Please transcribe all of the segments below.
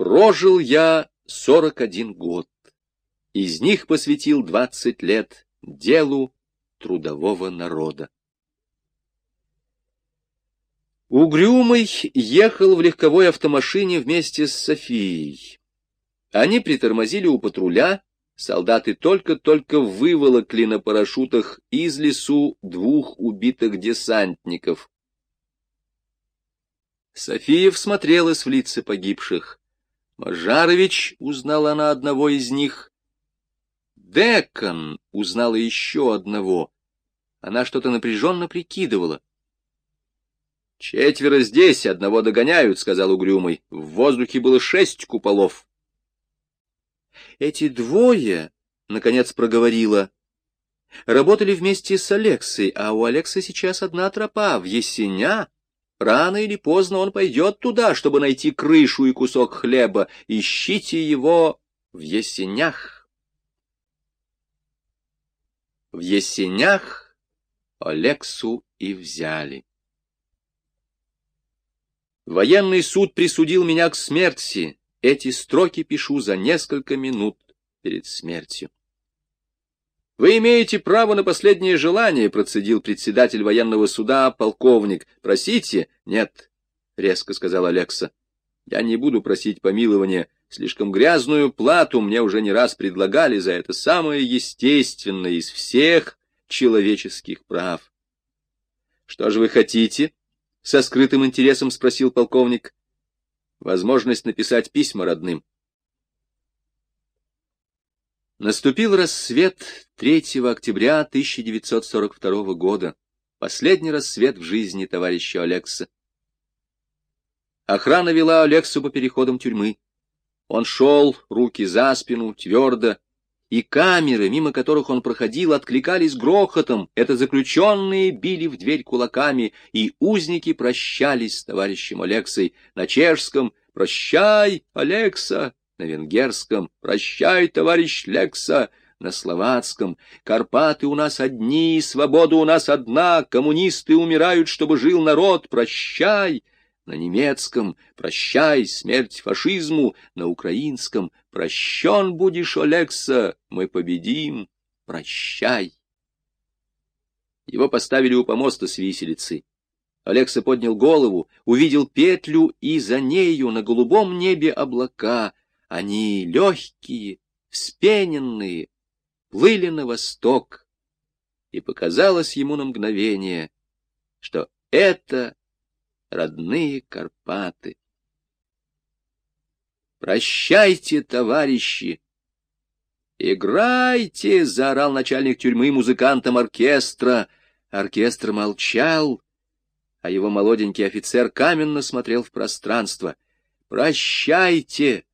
Прожил я сорок один год. Из них посвятил двадцать лет делу трудового народа. Угрюмый ехал в легковой автомашине вместе с Софией. Они притормозили у патруля, солдаты только-только выволокли на парашютах из лесу двух убитых десантников. София всмотрелась в лица погибших. Мажарович, узнала она одного из них. Декон узнала еще одного. Она что-то напряженно прикидывала. «Четверо здесь, одного догоняют», — сказал Угрюмый. «В воздухе было шесть куполов». Эти двое, — наконец проговорила, — работали вместе с Алексой, а у Алекса сейчас одна тропа в Есеня. Рано или поздно он пойдет туда, чтобы найти крышу и кусок хлеба. Ищите его в Есенях. В Есенях Алексу и взяли. Военный суд присудил меня к смерти. Эти строки пишу за несколько минут перед смертью. «Вы имеете право на последнее желание», — процедил председатель военного суда, полковник. «Просите?» «Нет», — резко сказал Алекса. «Я не буду просить помилования. Слишком грязную плату мне уже не раз предлагали за это самое естественное из всех человеческих прав». «Что же вы хотите?» — со скрытым интересом спросил полковник. «Возможность написать письма родным». Наступил рассвет 3 октября 1942 года, последний рассвет в жизни товарища Алекса. Охрана вела Алексу по переходам тюрьмы. Он шел, руки за спину, твердо, и камеры, мимо которых он проходил, откликались грохотом. Это заключенные били в дверь кулаками, и узники прощались с товарищем Алексой на чешском «Прощай, Алекса!» На венгерском, «Прощай, товарищ Лекса», на словацком, «Карпаты у нас одни, свобода у нас одна, коммунисты умирают, чтобы жил народ, прощай», на немецком «Прощай, смерть фашизму», на украинском «Прощен будешь, Олекса, мы победим, прощай». Его поставили у помоста с виселицы. Алекса поднял голову, увидел петлю, и за нею на голубом небе облака, они легкие, вспененные, плыли на восток, и показалось ему на мгновение, что это родные Карпаты. «Прощайте, товарищи!» «Играйте!» — заорал начальник тюрьмы музыкантам оркестра. Оркестр молчал, а его молоденький офицер каменно смотрел в пространство. «Прощайте!»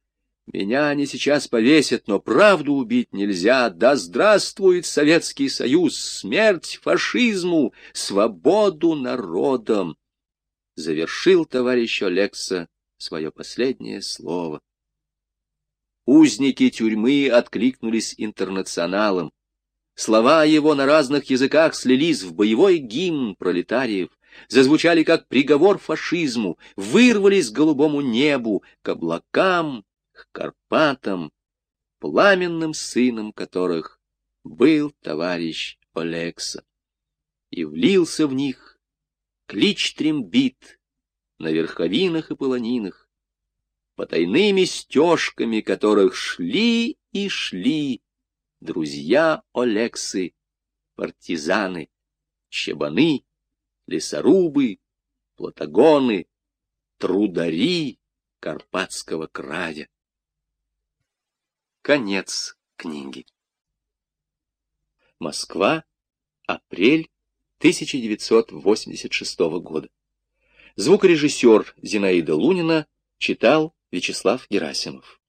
Меня они сейчас повесят, но правду убить нельзя. Да здравствует Советский Союз, смерть фашизму, свободу народам! Завершил товарищ Олекса свое последнее слово. Узники тюрьмы откликнулись интернационалом. Слова его на разных языках слились в боевой гимн пролетариев, зазвучали как приговор фашизму, вырвались к голубому небу, к облакам к Карпатам, пламенным сыном которых был товарищ Олекса. И влился в них клич трембит на верховинах и полонинах, потайными стежками которых шли и шли друзья Олексы, партизаны, щебаны, лесорубы, платагоны, трудари Карпатского края. Конец книги. Москва, апрель 1986 года. Звукорежиссер Зинаида Лунина читал Вячеслав Герасимов.